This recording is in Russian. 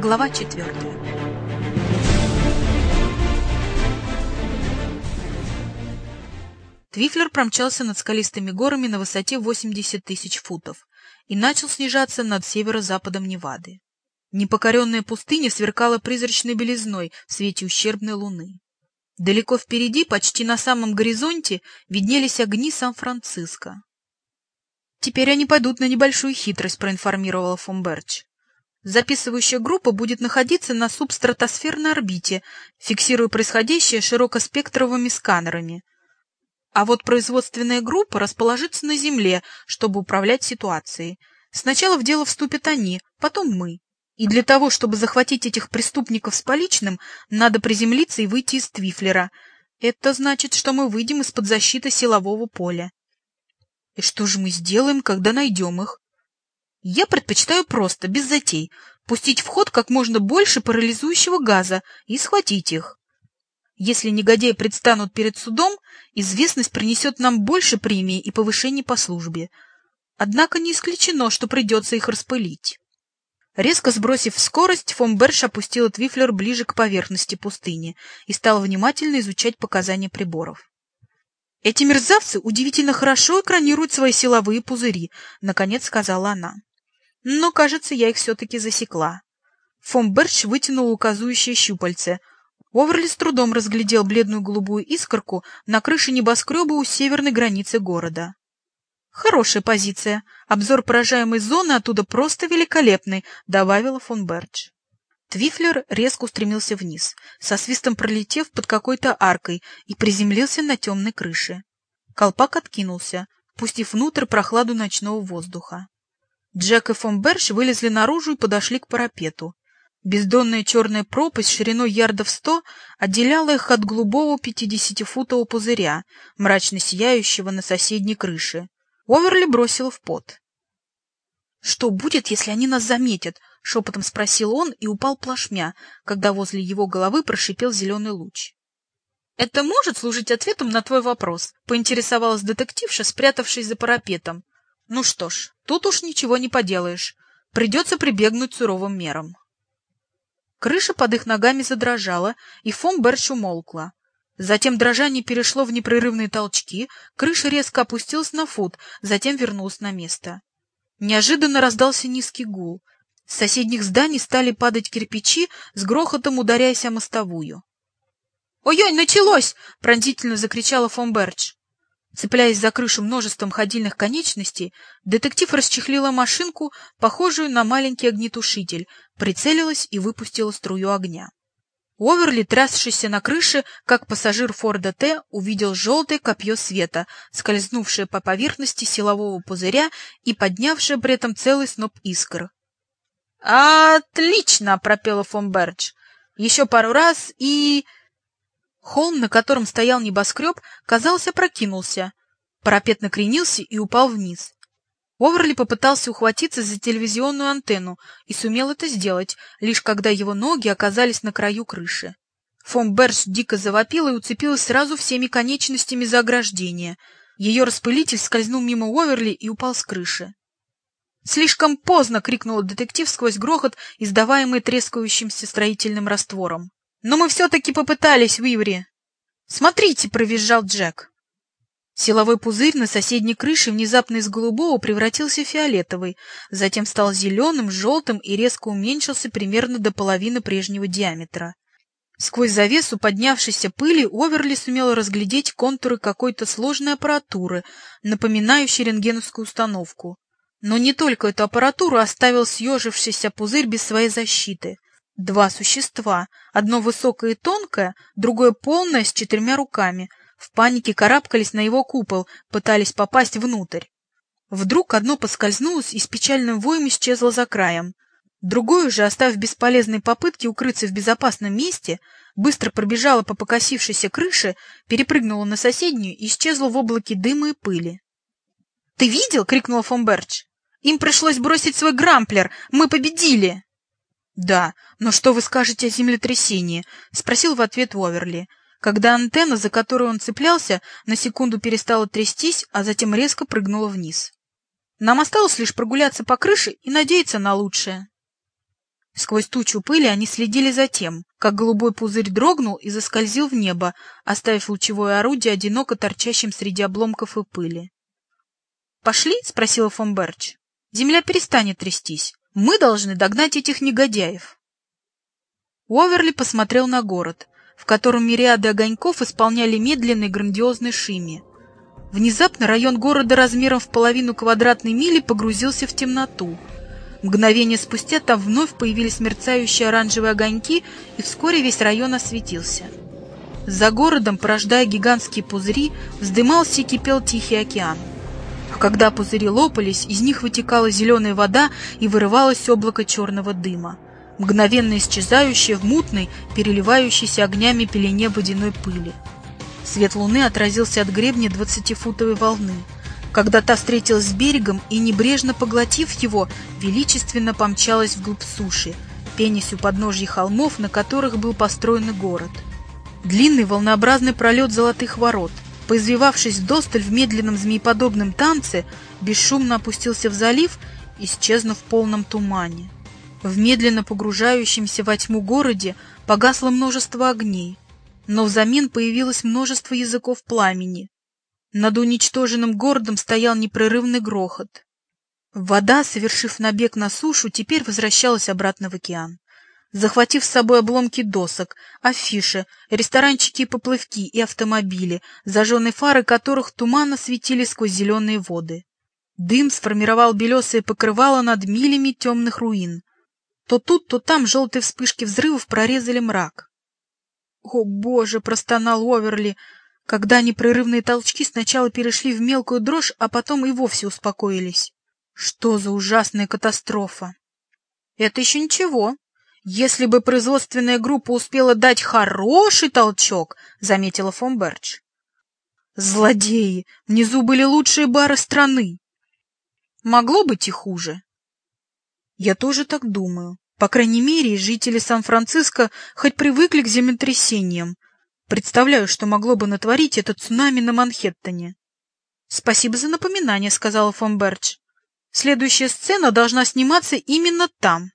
Глава четвертая. Твифлер промчался над скалистыми горами на высоте 80 тысяч футов и начал снижаться над северо-западом Невады. Непокоренная пустыня сверкала призрачной белизной в свете ущербной луны. Далеко впереди, почти на самом горизонте, виднелись огни Сан-Франциско. «Теперь они пойдут на небольшую хитрость», — проинформировала Фомберч. Записывающая группа будет находиться на субстратосферной орбите, фиксируя происходящее широкоспектровыми сканерами. А вот производственная группа расположится на Земле, чтобы управлять ситуацией. Сначала в дело вступят они, потом мы. И для того, чтобы захватить этих преступников с поличным, надо приземлиться и выйти из Твифлера. Это значит, что мы выйдем из-под защиты силового поля. И что же мы сделаем, когда найдем их? Я предпочитаю просто, без затей, пустить в ход как можно больше парализующего газа и схватить их. Если негодяи предстанут перед судом, известность принесет нам больше премии и повышения по службе. Однако не исключено, что придется их распылить. Резко сбросив скорость, Фомберш опустил Твифлер ближе к поверхности пустыни и стал внимательно изучать показания приборов. «Эти мерзавцы удивительно хорошо экранируют свои силовые пузыри», — наконец сказала она. «Но, кажется, я их все-таки засекла». Фомберч вытянул указующее щупальце. Оверли с трудом разглядел бледную голубую искорку на крыше небоскреба у северной границы города. Хорошая позиция. Обзор поражаемой зоны оттуда просто великолепный, добавила фон Бердж. Твифлер резко устремился вниз, со свистом пролетев под какой-то аркой и приземлился на темной крыше. Колпак откинулся, пустив внутрь прохладу ночного воздуха. Джек и фон Берш вылезли наружу и подошли к парапету. Бездонная черная пропасть шириной ярдов сто отделяла их от голубого пятидесятифутового пузыря, мрачно сияющего на соседней крыше. Оверли бросила в пот. «Что будет, если они нас заметят?» — шепотом спросил он и упал плашмя, когда возле его головы прошипел зеленый луч. «Это может служить ответом на твой вопрос?» — поинтересовалась детективша, спрятавшись за парапетом. «Ну что ж, тут уж ничего не поделаешь. Придется прибегнуть суровым мерам». Крыша под их ногами задрожала, и Фом Берч умолкла. Затем дрожание перешло в непрерывные толчки, крыша резко опустилась на фут, затем вернулась на место. Неожиданно раздался низкий гул. С соседних зданий стали падать кирпичи, с грохотом ударяясь о мостовую. «Ой-ой, началось!» — пронзительно закричала фон Берч. Цепляясь за крышу множеством ходильных конечностей, детектив расчехлила машинку, похожую на маленький огнетушитель, прицелилась и выпустила струю огня. Оверли, трясшийся на крыше, как пассажир Форда Т, увидел желтое копье света, скользнувшее по поверхности силового пузыря и поднявшее при этом целый сноп искр. «Отлично!» — пропела фон Бердж. «Еще пару раз и...» Холм, на котором стоял небоскреб, казалось, опрокинулся. Парапет накренился и упал вниз. Оверли попытался ухватиться за телевизионную антенну и сумел это сделать, лишь когда его ноги оказались на краю крыши. Фом Берш дико завопила и уцепилась сразу всеми конечностями за ограждение. Ее распылитель скользнул мимо Оверли и упал с крыши. «Слишком поздно!» — крикнул детектив сквозь грохот, издаваемый трескающимся строительным раствором. «Но мы все-таки попытались, Уиври!» «Смотрите!» — провизжал Джек. Силовой пузырь на соседней крыше внезапно из голубого превратился в фиолетовый, затем стал зеленым, желтым и резко уменьшился примерно до половины прежнего диаметра. Сквозь завесу поднявшейся пыли Оверли сумел разглядеть контуры какой-то сложной аппаратуры, напоминающей рентгеновскую установку. Но не только эту аппаратуру оставил съежившийся пузырь без своей защиты. Два существа, одно высокое и тонкое, другое полное с четырьмя руками — в панике карабкались на его купол, пытались попасть внутрь. Вдруг одно поскользнулось и с печальным воем исчезло за краем. Другое же, оставив бесполезные попытки укрыться в безопасном месте, быстро пробежало по покосившейся крыше, перепрыгнуло на соседнюю и исчезло в облаке дыма и пыли. — Ты видел? — крикнула Фомберч. — Им пришлось бросить свой грамплер. Мы победили! — Да, но что вы скажете о землетрясении? — спросил в ответ Уоверли когда антенна, за которую он цеплялся, на секунду перестала трястись, а затем резко прыгнула вниз. Нам осталось лишь прогуляться по крыше и надеяться на лучшее. Сквозь тучу пыли они следили за тем, как голубой пузырь дрогнул и заскользил в небо, оставив лучевое орудие одиноко торчащим среди обломков и пыли. «Пошли?» — спросила фон Берч. «Земля перестанет трястись. Мы должны догнать этих негодяев». Уоверли посмотрел на город, в котором мириады огоньков исполняли медленный грандиозный шими. Внезапно район города размером в половину квадратной мили погрузился в темноту — Мгновение спустя там вновь появились мерцающие оранжевые огоньки, и вскоре весь район осветился. За городом, порождая гигантские пузыри, вздымался и кипел Тихий океан. Когда пузыри лопались, из них вытекала зеленая вода и вырывалось облако черного дыма, мгновенно исчезающее в мутной, переливающейся огнями пелене водяной пыли. Свет луны отразился от гребня двадцатифутовой волны — когда та встретилась с берегом и, небрежно поглотив его, величественно помчалась вглубь суши, пенясь у подножья холмов, на которых был построен город. Длинный волнообразный пролет золотых ворот, поизвивавшись вдосталь в медленном змееподобном танце, бесшумно опустился в залив, исчезнув в полном тумане. В медленно погружающемся во тьму городе погасло множество огней, но взамен появилось множество языков пламени, над уничтоженным городом стоял непрерывный грохот. Вода, совершив набег на сушу, теперь возвращалась обратно в океан. Захватив с собой обломки досок, афиши, ресторанчики и поплывки и автомобили, зажженные фары которых туманно светили сквозь зеленые воды. Дым сформировал белесое покрывало над милями темных руин. То тут, то там желтые вспышки взрывов прорезали мрак. «О, боже!» — простонал Оверли — когда непрерывные толчки сначала перешли в мелкую дрожь, а потом и вовсе успокоились. Что за ужасная катастрофа! Это еще ничего. Если бы производственная группа успела дать хороший толчок, заметила фон Берч. Злодеи! Внизу были лучшие бары страны. Могло быть и хуже. Я тоже так думаю. По крайней мере, жители Сан-Франциско хоть привыкли к землетрясениям, Представляю, что могло бы натворить это цунами на Манхэттене. «Спасибо за напоминание», — сказала фон Берч. «Следующая сцена должна сниматься именно там».